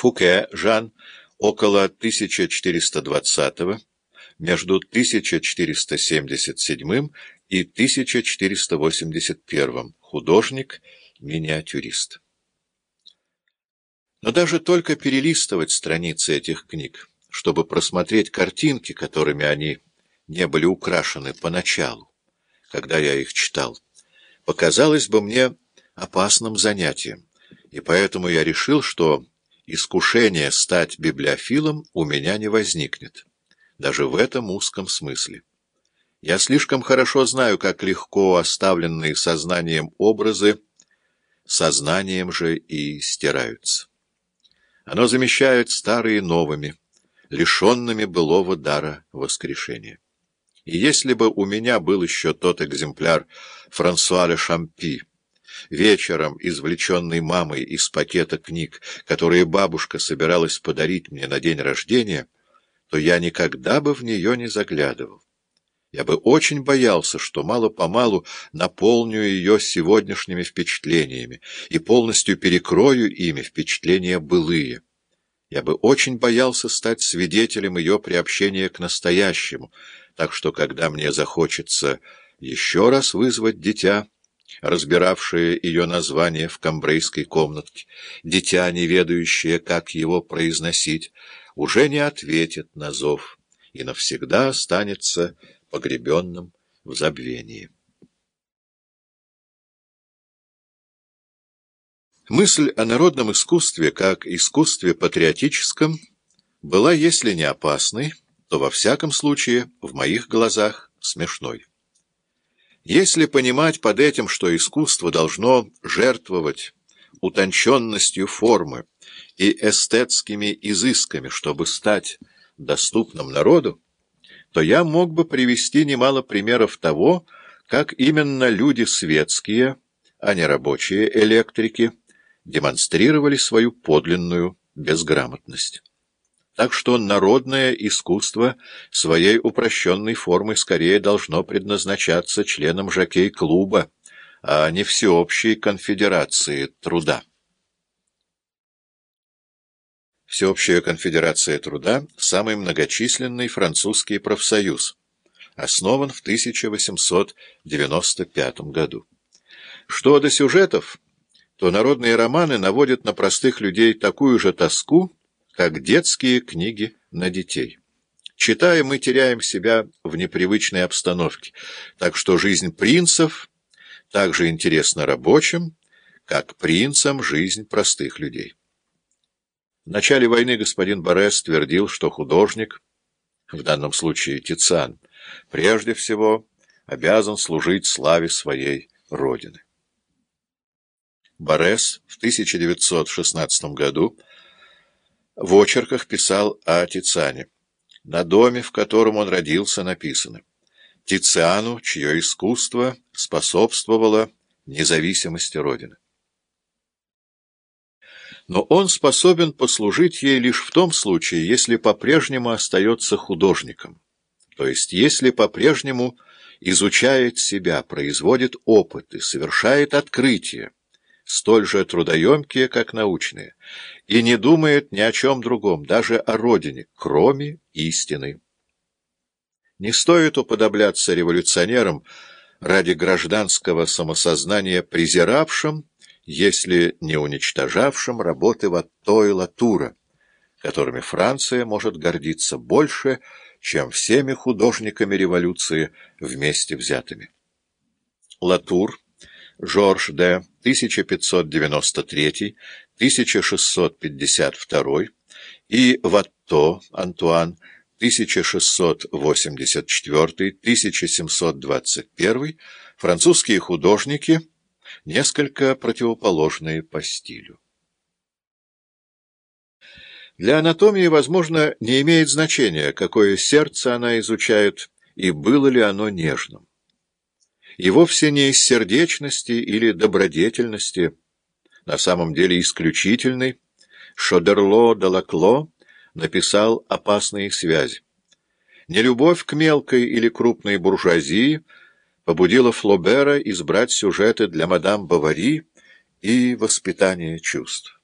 Фуке Жан около 1420 между 1477 и 1481 художник, миниатюрист. Но даже только перелистывать страницы этих книг, чтобы просмотреть картинки, которыми они не были украшены поначалу, когда я их читал, показалось бы мне опасным занятием, и поэтому я решил, что искушение стать библиофилом у меня не возникнет, даже в этом узком смысле. Я слишком хорошо знаю, как легко оставленные сознанием образы сознанием же и стираются. Оно замещает старые новыми, лишенными былого дара воскрешения. И если бы у меня был еще тот экземпляр Франсуаля Шампи, вечером извлеченный мамой из пакета книг, которые бабушка собиралась подарить мне на день рождения, то я никогда бы в нее не заглядывал. Я бы очень боялся, что мало-помалу наполню ее сегодняшними впечатлениями и полностью перекрою ими впечатления былые. Я бы очень боялся стать свидетелем ее приобщения к настоящему, так что, когда мне захочется еще раз вызвать дитя, разбиравшее ее название в камбрейской комнатке, дитя, не ведающее, как его произносить, уже не ответит на зов и навсегда останется погребенным в забвении. Мысль о народном искусстве, как искусстве патриотическом, была, если не опасной, то во всяком случае в моих глазах смешной. Если понимать под этим, что искусство должно жертвовать утонченностью формы и эстетскими изысками, чтобы стать доступным народу, то я мог бы привести немало примеров того, как именно люди светские, а не рабочие электрики, демонстрировали свою подлинную безграмотность. Так что народное искусство своей упрощенной формой скорее должно предназначаться членам жокей-клуба, а не всеобщей конфедерации труда. Всеобщая конфедерация труда – самый многочисленный французский профсоюз, основан в 1895 году. Что до сюжетов, то народные романы наводят на простых людей такую же тоску, как детские книги на детей. Читая, мы теряем себя в непривычной обстановке, так что жизнь принцев также интересна рабочим, как принцам жизнь простых людей. В начале войны господин Борес твердил, что художник, в данном случае Тициан, прежде всего обязан служить славе своей родины. Борес в 1916 году в очерках писал о Тициане. На доме, в котором он родился, написано «Тициану, чье искусство способствовало независимости Родины» но он способен послужить ей лишь в том случае, если по-прежнему остается художником, то есть если по-прежнему изучает себя, производит опыты, совершает открытия, столь же трудоемкие, как научные, и не думает ни о чем другом, даже о родине, кроме истины. Не стоит уподобляться революционерам ради гражданского самосознания, презиравшим если не уничтожавшим работы Ватто и Латура, которыми Франция может гордиться больше, чем всеми художниками революции вместе взятыми. Латур, Жорж Д. 1593-1652 и Ватто Антуан 1684-1721 французские художники – несколько противоположные по стилю. Для анатомии, возможно, не имеет значения, какое сердце она изучает и было ли оно нежным. И вовсе не из сердечности или добродетельности, на самом деле исключительный, Шодерло де Лакло написал «Опасные связи». Нелюбовь к мелкой или крупной буржуазии – побудило Флобера избрать сюжеты для мадам Бавари и воспитание чувств.